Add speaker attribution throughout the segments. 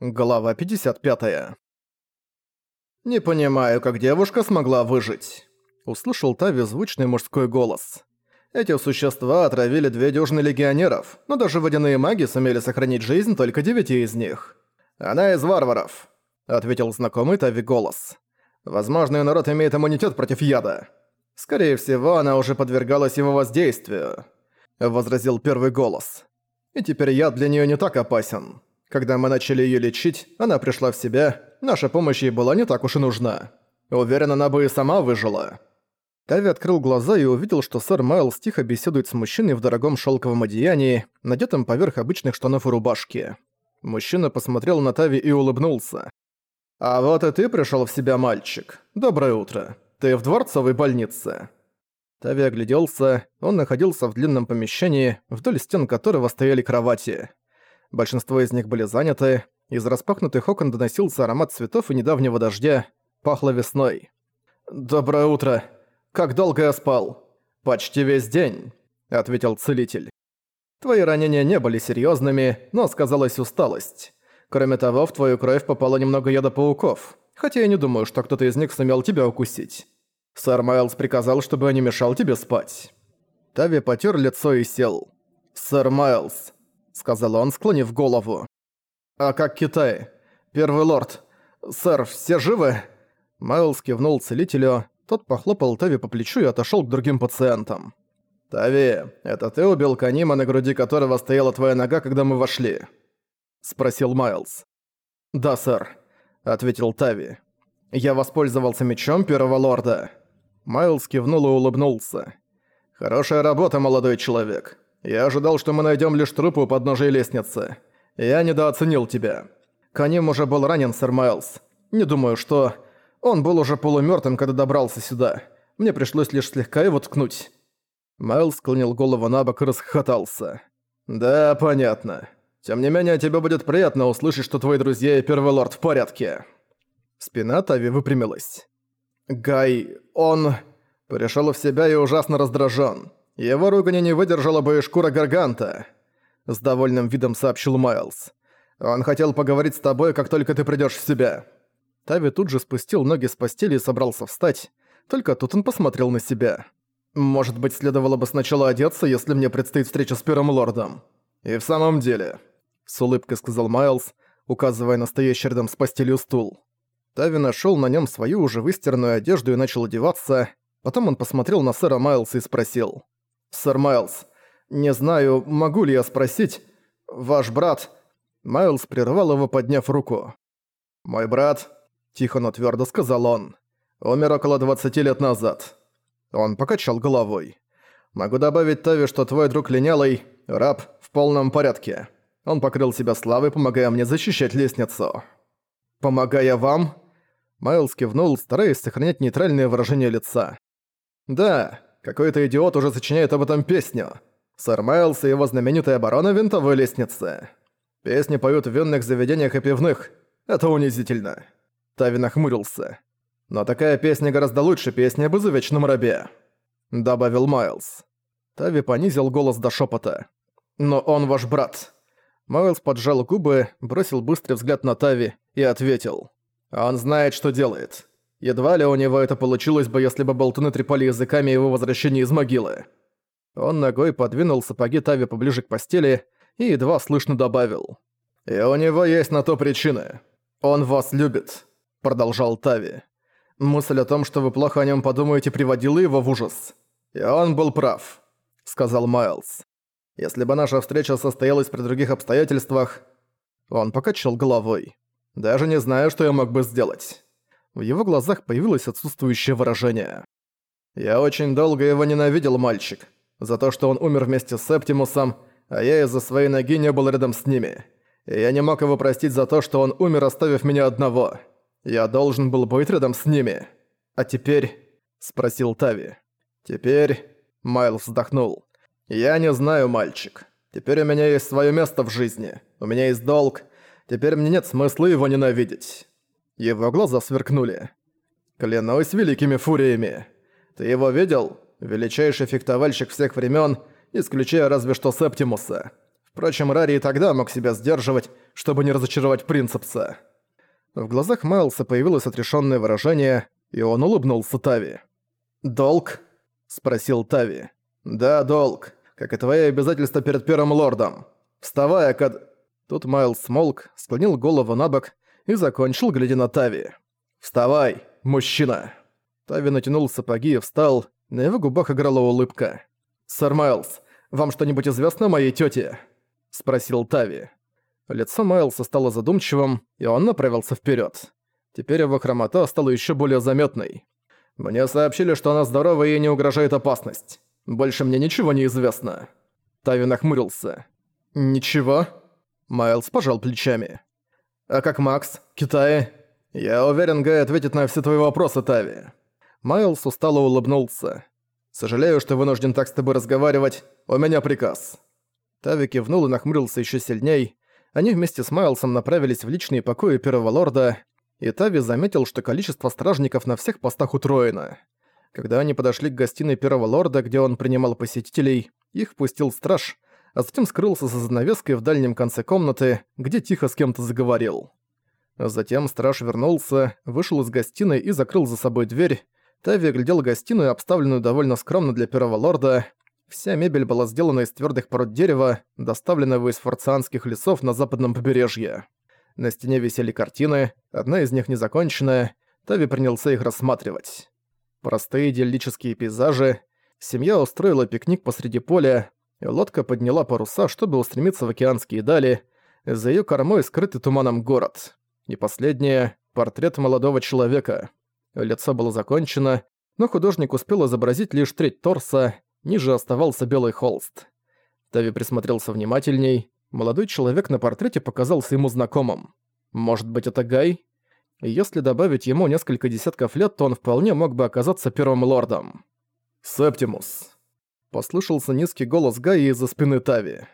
Speaker 1: Глава 55. «Не понимаю, как девушка смогла выжить», — услышал Тави звучный мужской голос. «Эти существа отравили две дюжины легионеров, но даже водяные маги сумели сохранить жизнь только девяти из них. Она из варваров», — ответил знакомый Тави голос. «Возможно, ее народ имеет иммунитет против яда. Скорее всего, она уже подвергалась его воздействию», — возразил первый голос. «И теперь яд для нее не так опасен». Когда мы начали её лечить, она пришла в себя, наша помощь ей была не так уж и нужна. Уверен, она бы и сама выжила». Тави открыл глаза и увидел, что сэр Майлз тихо беседует с мужчиной в дорогом шелковом одеянии, надетом поверх обычных штанов и рубашки. Мужчина посмотрел на Тави и улыбнулся. «А вот и ты пришёл в себя, мальчик. Доброе утро. Ты в дворцовой больнице». Тави огляделся, он находился в длинном помещении, вдоль стен которого стояли кровати. Большинство из них были заняты, из распахнутых окон доносился аромат цветов и недавнего дождя, пахло весной. «Доброе утро. Как долго я спал?» «Почти весь день», — ответил целитель. «Твои ранения не были серьезными, но сказалась усталость. Кроме того, в твою кровь попало немного яда пауков, хотя я не думаю, что кто-то из них сумел тебя укусить. Сэр Майлз приказал, чтобы я не мешал тебе спать». Тави потер лицо и сел. «Сэр Майлз, сказал он, склонив голову. «А как Китай? Первый лорд. Сэр, все живы?» Майлз кивнул целителю, тот похлопал Тави по плечу и отошел к другим пациентам. «Тави, это ты убил Канима, на груди которого стояла твоя нога, когда мы вошли?» Спросил Майлз. «Да, сэр», — ответил Тави. «Я воспользовался мечом первого лорда». Майлз кивнул и улыбнулся. «Хорошая работа, молодой человек. Я ожидал, что мы найдем лишь трупы у подножия лестницы. Я недооценил тебя. Каним уже был ранен, сэр Майлз. Не думаю, что... Он был уже полумёртвым, когда добрался сюда. Мне пришлось лишь слегка его ткнуть». Майлз склонил голову на бок и расхохотался. «Да, понятно. Тем не менее, тебе будет приятно услышать, что твои друзья и Первый Лорд в порядке». Спина Тави выпрямилась. «Гай, он...» Пришёл в себя и ужасно раздражён. Его ругани не выдержала бы и шкура Гарганта», — с довольным видом сообщил Майлз. «Он хотел поговорить с тобой, как только ты придёшь в себя». Тави тут же спустил ноги с постели и собрался встать, только тут он посмотрел на себя. «Может быть, следовало бы сначала одеться, если мне предстоит встреча с Первым Лордом?» «И в самом деле», — с улыбкой сказал Майлз, указывая на стоящий рядом с постелью стул. Тави нашёл на нём свою уже выстиранную одежду и начал одеваться, потом он посмотрел на сэра Майлса и спросил. «Сэр Майлз, не знаю, могу ли я спросить, ваш брат...» Майлз прервал его, подняв руку. «Мой брат», — тихо, но твёрдо сказал он, — «умер около 20 лет назад». Он покачал головой. «Могу добавить, Тави, что твой друг Линялый, раб, в полном порядке. Он покрыл себя славой, помогая мне защищать лестницу». «Помогая вам?» Майлз кивнул, стараясь сохранять нейтральное выражение лица. «Да, какой-то идиот уже сочиняет об этом песню. Сэр Майлз и его знаменитая оборона винтовой лестницы. Песни поют в винных заведениях и пивных. Это унизительно. Тави нахмурился. Но такая песня гораздо лучше песни об изувечном рабе. Добавил Майлз. Тави понизил голос до шепота. «Но он ваш брат». Майлз поджал губы, бросил быстрый взгляд на Тави и ответил. «Он знает, что делает. Едва ли у него это получилось бы, если бы болтуны трепали языками его возвращения из могилы. Он ногой подвинул сапоги Тави поближе к постели и едва слышно добавил. «И у него есть на то причины. Он вас любит», — продолжал Тави. «Мысль о том, что вы плохо о нем подумаете, приводила его в ужас. И он был прав», — сказал Майлз. «Если бы наша встреча состоялась при других обстоятельствах...» Он покачал головой. «Даже не знаю, что я мог бы сделать». В его глазах появилось отсутствующее выражение. «Я очень долго его ненавидел, мальчик. За то, что он умер вместе с Септимусом, а я из-за своей ноги не был рядом с ними. И я не мог его простить за то, что он умер, оставив меня одного. Я должен был быть рядом с ними. А теперь...» — спросил Тави. «Теперь...» — Майлз вздохнул. «Я не знаю, мальчик. Теперь у меня есть свое место в жизни. У меня есть долг. Теперь мне нет смысла его ненавидеть». Его глаза сверкнули. «Клянусь великими фуриями! Ты его видел? Величайший фехтовальщик всех времен, исключая разве что Септимуса. Впрочем, Рари и тогда мог себя сдерживать, чтобы не разочаровать принцепса. В глазах Майлса появилось отрешенное выражение, и он улыбнулся Тави. «Долг?» — спросил Тави. «Да, долг. Как и твои обязательства перед Первым Лордом. Вставай, Акад...» Тут Майлз смолк, склонил голову на бок и закончил, глядя на Тави. «Вставай, мужчина!» Тави натянул сапоги и встал, на его губах играла улыбка. «Сэр Майлз, вам что-нибудь известно о моей тёте?» — спросил Тави. Лицо Майлса стало задумчивым, и он направился вперед. Теперь его хромота стала еще более заметной. «Мне сообщили, что она здорова и ей не угрожает опасность. Больше мне ничего не известно». Тави нахмурился. «Ничего?» Майлз пожал плечами. «А как Макс? Китай?» «Я уверен, Гай ответит на все твои вопросы, Тави». Майлз устало улыбнулся. «Сожалею, что вынужден так с тобой разговаривать. У меня приказ». Тави кивнул и нахмурился еще сильней. Они вместе с Майлсом направились в личные покои Первого Лорда, и Тави заметил, что количество стражников на всех постах утроено. Когда они подошли к гостиной Первого Лорда, где он принимал посетителей, их впустил страж, а затем скрылся за занавеской в дальнем конце комнаты, где тихо с кем-то заговорил. Затем страж вернулся, вышел из гостиной и закрыл за собой дверь. Тави глядел гостиную, обставленную довольно скромно для Первого Лорда, Вся мебель была сделана из твердых пород дерева, доставленного из форцианских лесов на западном побережье. На стене висели картины, одна из них незаконченная, Тави принялся их рассматривать. Простые идиллические пейзажи. Семья устроила пикник посреди поля, лодка подняла паруса, чтобы устремиться в океанские дали, за ее кормой скрытый туманом город. И последнее — портрет молодого человека. Лицо было закончено, но художник успел изобразить лишь треть торса, ниже оставался белый холст. Тави присмотрелся внимательней. Молодой человек на портрете показался ему знакомым. Может быть, это Гай? Если добавить ему несколько десятков лет, то он вполне мог бы оказаться первым лордом. «Септимус!» Послышался низкий голос Гаи из-за спины Тави.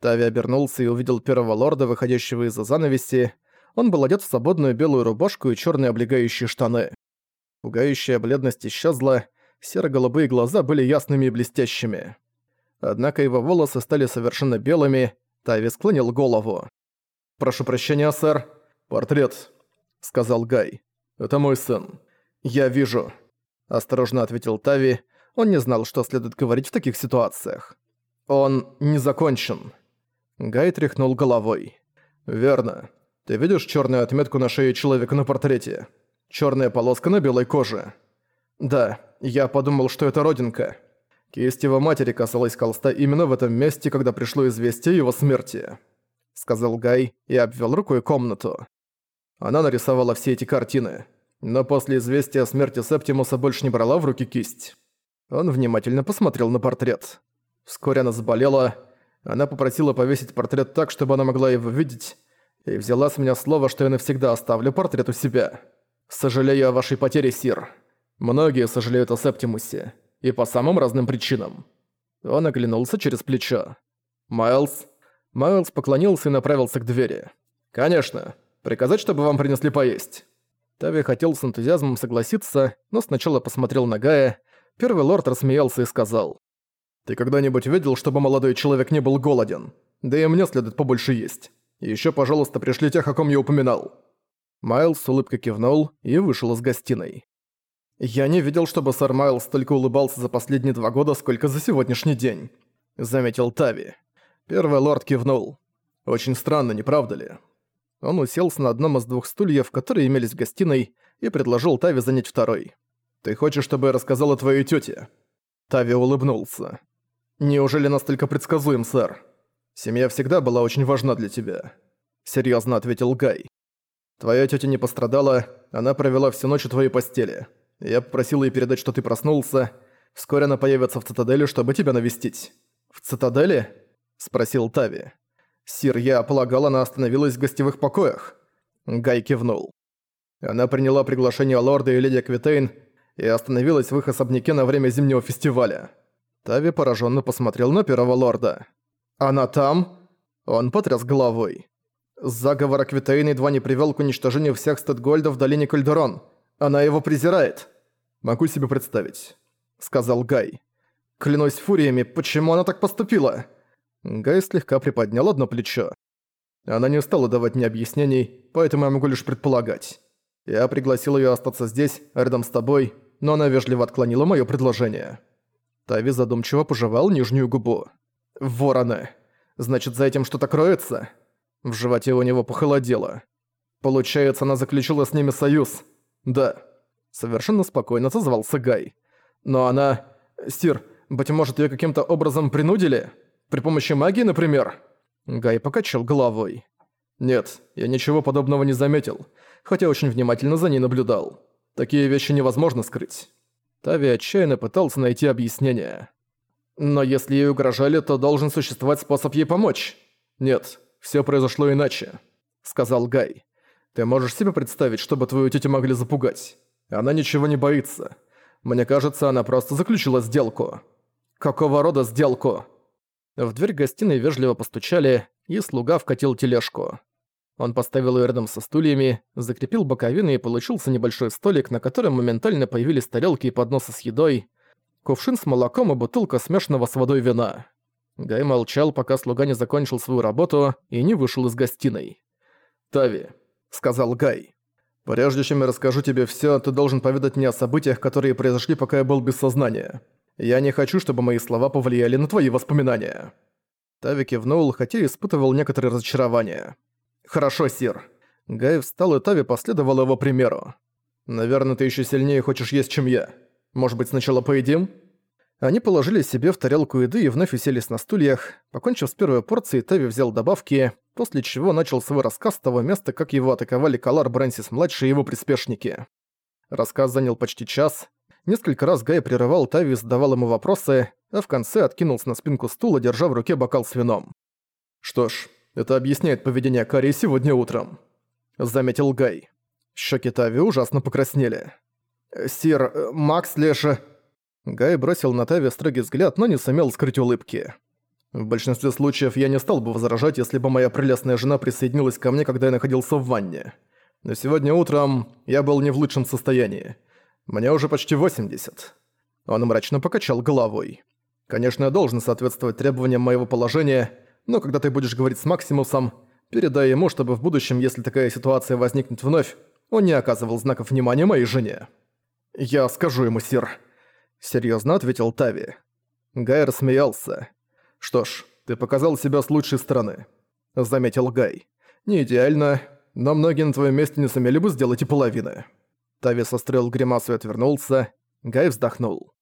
Speaker 1: Тави обернулся и увидел первого лорда, выходящего из-за занавеси. Он был одет в свободную белую рубашку и черные облегающие штаны. Пугающая бледность исчезла, серо-голубые глаза были ясными и блестящими. Однако его волосы стали совершенно белыми, Тави склонил голову. «Прошу прощения, сэр. Портрет», — сказал Гай. «Это мой сын». «Я вижу», — осторожно ответил Тави. Он не знал, что следует говорить в таких ситуациях. «Он не закончен». Гай тряхнул головой. «Верно. Ты видишь черную отметку на шее человека на портрете? Черная полоска на белой коже?» «Да, я подумал, что это родинка. Кисть его матери касалась холста именно в этом месте, когда пришло известие его смерти», — сказал Гай и обвел рукой комнату. Она нарисовала все эти картины, но после известия о смерти Септимуса больше не брала в руки кисть. Он внимательно посмотрел на портрет. Вскоре она заболела, она попросила повесить портрет так, чтобы она могла его видеть, и взяла с меня слово, что я навсегда оставлю портрет у себя. Сожалею о вашей потере, Сир. Многие сожалеют о Септимусе, и по самым разным причинам. Он оглянулся через плечо. «Майлз?» Майлз поклонился и направился к двери. «Конечно. Приказать, чтобы вам принесли поесть». Тави хотел с энтузиазмом согласиться, но сначала посмотрел на Гая. Первый лорд рассмеялся и сказал. «Ты когда-нибудь видел, чтобы молодой человек не был голоден? Да и мне следует побольше есть. И ещё, пожалуйста, пришли тех, о ком я упоминал». Майлз с улыбкой кивнул и вышел из гостиной. «Я не видел, чтобы сэр Майлз столько улыбался за последние два года, сколько за сегодняшний день», — заметил Тави. Первый лорд кивнул. «Очень странно, не правда ли?» Он уселся на одном из двух стульев, которые имелись в гостиной, и предложил Тави занять второй. «Ты хочешь, чтобы я рассказал о твоей тёте?» Тави улыбнулся. «Неужели настолько предсказуем, сэр? Семья всегда была очень важна для тебя», — серьёзно ответил Гай. «Твоя тётя не пострадала, она провела всю ночь у твоей постели. Я попросил ей передать, что ты проснулся. Вскоре она появится в цитадели, чтобы тебя навестить». «В цитадели?» – спросил Тави. «Сир, я полагал, она остановилась в гостевых покоях». Гай кивнул. Она приняла приглашение лорда и леди Квитейн и остановилась в их особняке на время зимнего фестиваля. Тави пораженно посмотрел на первого лорда. «Она там?» Он потряс головой. Заговор Аквитейн едва не привел к уничтожению всех Стэдгольда в долине Кальдерон. Она его презирает. Могу себе представить, сказал Гай. Клянусь фуриями, почему она так поступила? Гай слегка приподнял одно плечо. Она не стала давать мне объяснений, поэтому я могу лишь предполагать. Я пригласил её остаться здесь, рядом с тобой, но она вежливо отклонила моё предложение. Тави задумчиво пожевал нижнюю губу. «Вороны. Значит, за этим что-то кроется?» В животе у него похолодело. «Получается, она заключила с ними союз?» «Да». Совершенно спокойно отозвался Гай. «Но она... Стир, быть может, её каким-то образом принудили? При помощи магии, например?» Гай покачал головой. «Нет, я ничего подобного не заметил, хотя очень внимательно за ней наблюдал. Такие вещи невозможно скрыть». Тави отчаянно пытался найти объяснение. «Но если ей угрожали, то должен существовать способ ей помочь». «Нет, всё произошло иначе», — сказал Гай. «Ты можешь себе представить, чтобы твою тетю могли запугать? Она ничего не боится. Мне кажется, она просто заключила сделку». «Какого рода сделку?» В дверь гостиной вежливо постучали, и слуга вкатил тележку. Он поставил ее рядом со стульями, закрепил боковины и получился небольшой столик, на котором моментально появились тарелки и подносы с едой, кувшин с молоком и бутылка смешанного с водой вина. Гай молчал, пока слуга не закончил свою работу и не вышел из гостиной. «Тави», — сказал Гай, — «прежде чем я расскажу тебе всё, ты должен поведать мне о событиях, которые произошли, пока я был без сознания». Я не хочу, чтобы мои слова повлияли на твои воспоминания». Тави кивнул, хотя испытывал некоторое разочарование. «Хорошо, Сир». Гай встал, и Тави последовал его примеру. «Наверное, ты еще сильнее хочешь есть, чем я. Может быть, сначала поедим?» Они положили себе в тарелку еды и вновь уселись на стульях. Покончив с первой порцией, Тави взял добавки, после чего начал свой рассказ с того места, как его атаковали Калар Брэнсис-младший и его приспешники. Рассказ занял почти час, Несколько раз Гай прерывал Тави и задавал ему вопросы, а в конце откинулся на спинку стула, держа в руке бокал с вином. «Что ж, это объясняет поведение Кари сегодня утром», — заметил Гай. Щеки Тави ужасно покраснели. «Сир, Макс лишь...» Гай бросил на Тави строгий взгляд, но не сумел скрыть улыбки. «В большинстве случаев я не стал бы возражать, если бы моя прелестная жена присоединилась ко мне, когда я находился в ванне. Но сегодня утром я был не в лучшем состоянии. Мне уже почти 80. Он мрачно покачал головой. Конечно, я должен соответствовать требованиям моего положения, но когда ты будешь говорить с Максимусом, передай ему, чтобы в будущем, если такая ситуация возникнет вновь, он не оказывал знаков внимания моей жене. «Я скажу ему, сир», — серьезно ответил Тави. Гай рассмеялся. «Что ж, ты показал себя с лучшей стороны», — заметил Гай. «Не идеально, но многие на твоем месте не сумели бы сделать и половины». Тави состроил гримасу и отвернулся. Гай вздохнул.